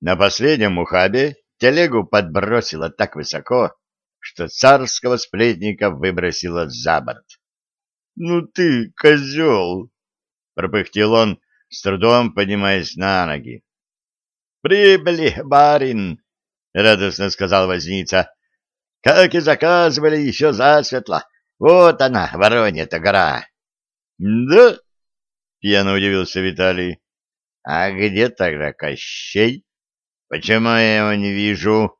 На последнем ухабе телегу подбросило так высоко, что царского сплетника выбросило за борт. — Ну ты, козел! — пропыхтел он, с трудом поднимаясь на ноги. — Прибыли, барин! — радостно сказал возница. — Как и заказывали, еще засветло. Вот она, Воронья-то гора. — Да? — пьяно удивился Виталий. — А где тогда Кощей? Почему я его не вижу?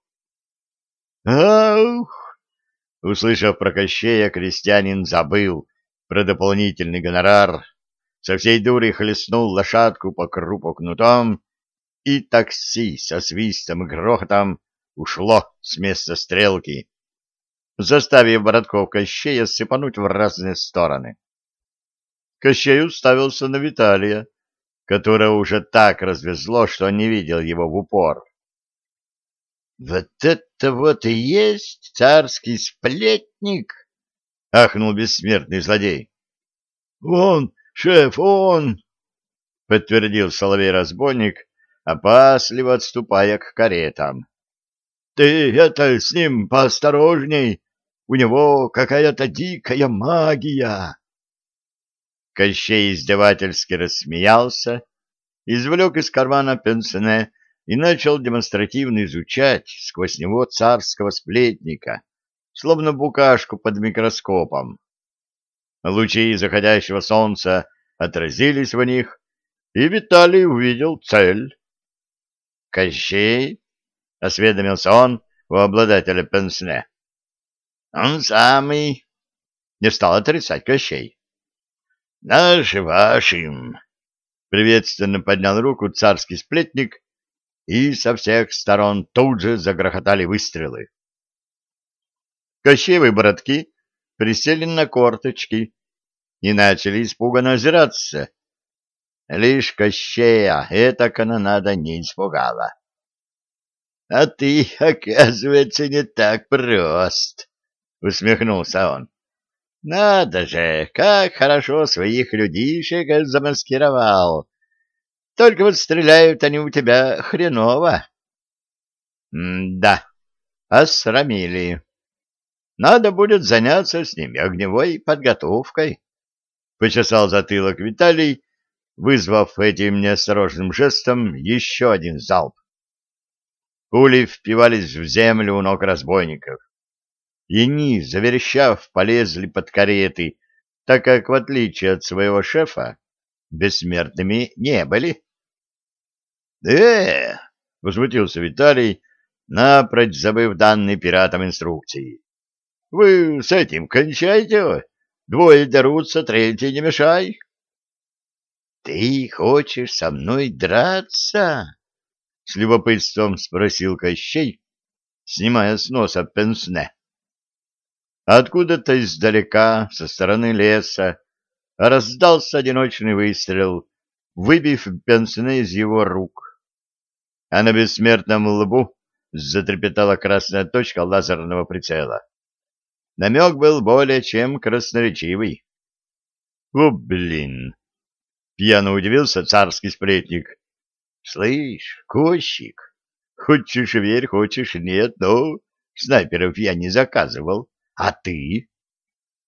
— Ах! Услышав про Кощея, крестьянин забыл про дополнительный гонорар, со всей дури хлестнул лошадку по крупу кнутом, и такси со свистом и грохотом ушло с места стрелки, заставив боротков Кощея сыпануть в разные стороны. Кощей уставился на Виталия, которого уже так развезло, что не видел его в упор. — Вот это вот и есть царский сплетник! — ахнул бессмертный злодей. — Он, шеф, он! — подтвердил соловей-разбойник, опасливо отступая к каретам. — Ты это с ним поосторожней, у него какая-то дикая магия. Кощей издевательски рассмеялся, извлек из кармана пенсне и начал демонстративно изучать сквозь него царского сплетника, словно букашку под микроскопом. Лучи заходящего солнца отразились в них, и Виталий увидел цель. «Кощей?» — осведомился он у обладателя пенсне. «Он самый!» — не стал отрицать Кощей. «Наш вашим!» — приветственно поднял руку царский сплетник, и со всех сторон тут же загрохотали выстрелы. Кощеевы братки присели на корточки и начали испуганно озираться. Лишь Кощея эта канонада не испугала. — А ты, оказывается, не так прост, — усмехнулся он. — Надо же, как хорошо своих людишек замаскировал. Только вот стреляют они у тебя хреново. — Да, осрамили. Надо будет заняться с ними огневой подготовкой. Почесал затылок Виталий, вызвав этим неосторожным жестом еще один залп. Пули впивались в землю у ног разбойников. И они, заверещав, полезли под кареты, так как, в отличие от своего шефа, бессмертными не были. «Э!» — возмутился Виталий, напрочь забыв данные пиратам инструкции. «Вы с этим кончайте, двое дерутся, третий не мешай». «Ты хочешь со мной драться?» — с любопытством спросил Кощей, снимая с носа пенсне. Откуда-то издалека, со стороны леса, раздался одиночный выстрел, выбив пенсне из его рук. А на бессмертном лбу затрепетала красная точка лазерного прицела. Намек был более чем красноречивый. — О, блин! — пьяно удивился царский сплетник. — Слышь, Кощик, хочешь верь, хочешь нет, но снайперов я не заказывал. А ты?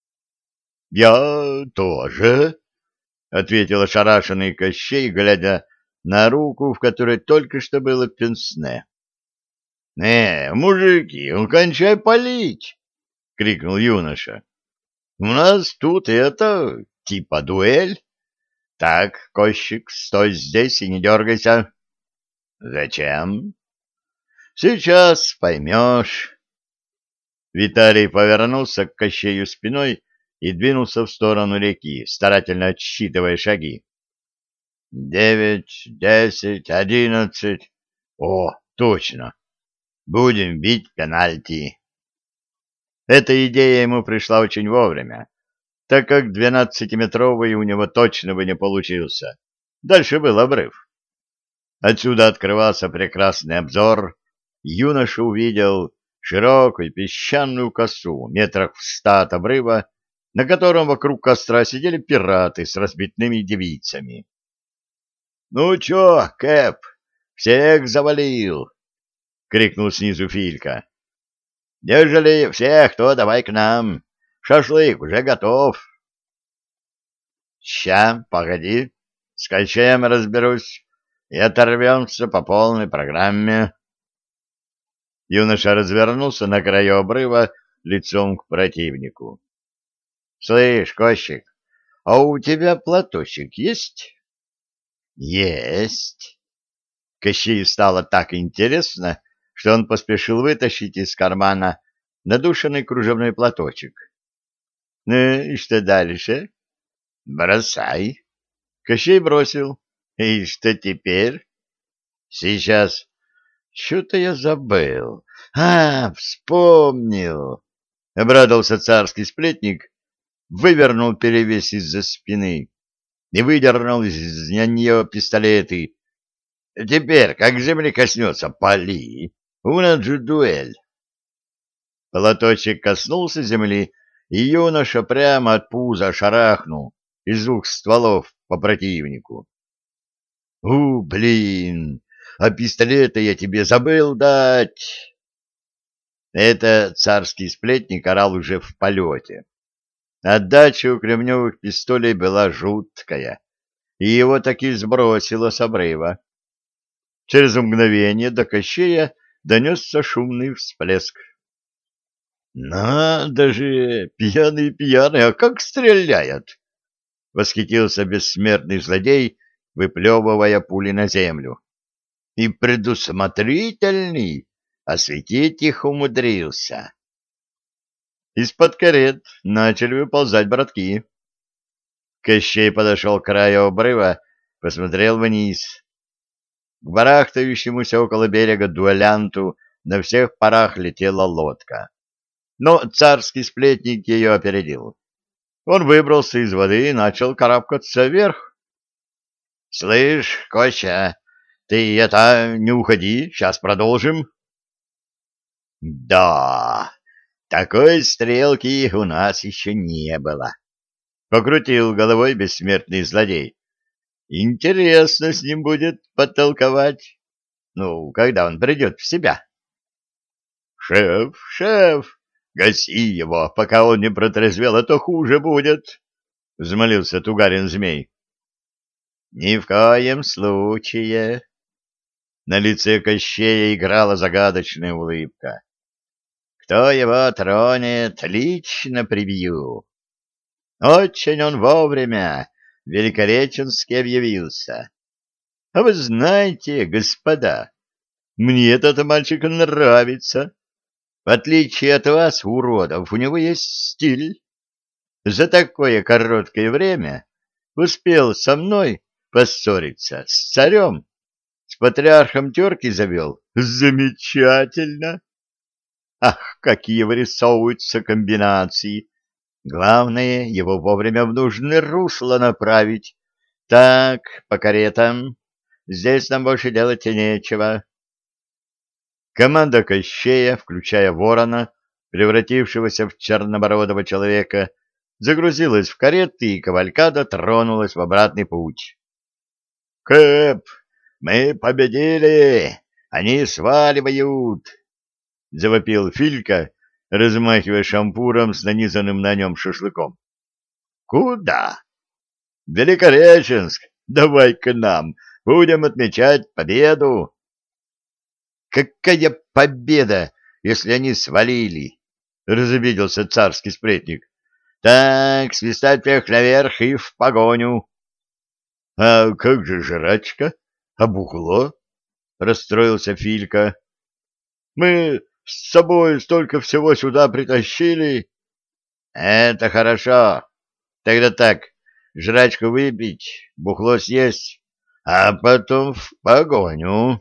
— Я тоже, — ответил ошарашенный Кощей, глядя на руку, в которой только что было пенсне. — Не, мужики, кончай палить! — крикнул юноша. — У нас тут это, типа дуэль. Так, Кощик, стой здесь и не дергайся. — Зачем? — Сейчас поймешь. Виталий повернулся к Кощею спиной и двинулся в сторону реки, старательно отсчитывая шаги. «Девять, десять, одиннадцать. О, точно! Будем бить пенальти!» Эта идея ему пришла очень вовремя, так как двенадцатиметровый у него точно бы не получился. Дальше был обрыв. Отсюда открывался прекрасный обзор. Юноша увидел широкую песчаную косу метрах в ста от обрыва, на котором вокруг костра сидели пираты с разбитными девицами. — Ну чё, Кэп, всех завалил! — крикнул снизу Филька. — Ежели всех, то давай к нам. Шашлык уже готов. — Ща, погоди, с Качем разберусь и оторвемся по полной программе. Юноша развернулся на краю обрыва лицом к противнику. — Слышь, Кощик, а у тебя платочек есть? — Есть. Кощею стало так интересно, что он поспешил вытащить из кармана надушенный кружевной платочек. — Ну и что дальше? — Бросай. Кощей бросил. — И что теперь? — Сейчас что-то я забыл. А, вспомнил. Обрадовался царский сплетник, вывернул перевес из-за спины и выдернул из нее пистолеты. Теперь, как земли коснется, пали. У нас же дуэль. Платочек коснулся земли, и юноша прямо от пуза шарахнул из двух стволов по противнику. — У, блин! а пистолета я тебе забыл дать. Это царский сплетник орал уже в полете. Отдача у кремневых пистолей была жуткая, и его таки сбросило с обрыва. Через мгновение до Кощея донесся шумный всплеск. — Надо же, пьяный-пьяный, а как стреляет! — восхитился бессмертный злодей, выплевывая пули на землю и предусмотрительный, осветить их умудрился. Из-под карет начали выползать братки. Кощей подошел к краю обрыва, посмотрел вниз. К барахтающемуся около берега дуэлянту на всех парах летела лодка. Но царский сплетник ее опередил. Он выбрался из воды и начал карабкаться вверх. — Слышь, Коща, ты это, не уходи, сейчас продолжим. Да, такой стрелки у нас еще не было. Покрутил головой бессмертный злодей. Интересно с ним будет потолковать. Ну, когда он придет в себя. Шеф, шеф, гаси его, пока он не протрезвел, а то хуже будет, — взмолился Тугарин-змей. — Ни в коем случае, на лице Кощея играла загадочная улыбка. «Кто его тронет, лично прибью». Очень он вовремя в Великореченске объявился. А вы знаете, господа, мне этот мальчик нравится. В отличие от вас, уродов, у него есть стиль. За такое короткое время успел со мной поссориться с царем с патриархом терки завел? Замечательно! Ах, какие вырисовываются комбинации! Главное, его вовремя в нужное русло направить. Так, по каретам. Здесь нам больше делать нечего. Команда Кощея, включая ворона, превратившегося в чернобородого человека, загрузилась в кареты, и кавалькада тронулась в обратный путь. — Кэп, мы победили! Они сваливают! — завопил Филька, размахивая шампуром с нанизанным на нем шашлыком. — Куда? — Великореченск! Давай к нам! Будем отмечать победу! — Какая победа, если они свалили? — разобиделся царский сплетник. — Так, свистать всех наверх и в погоню. — А как же жрачка? Обугло? — расстроился Филька. — Мы с собой столько всего сюда притащили. — Это хорошо. Тогда так, жрачку выпить, бухло съесть, а потом в погоню.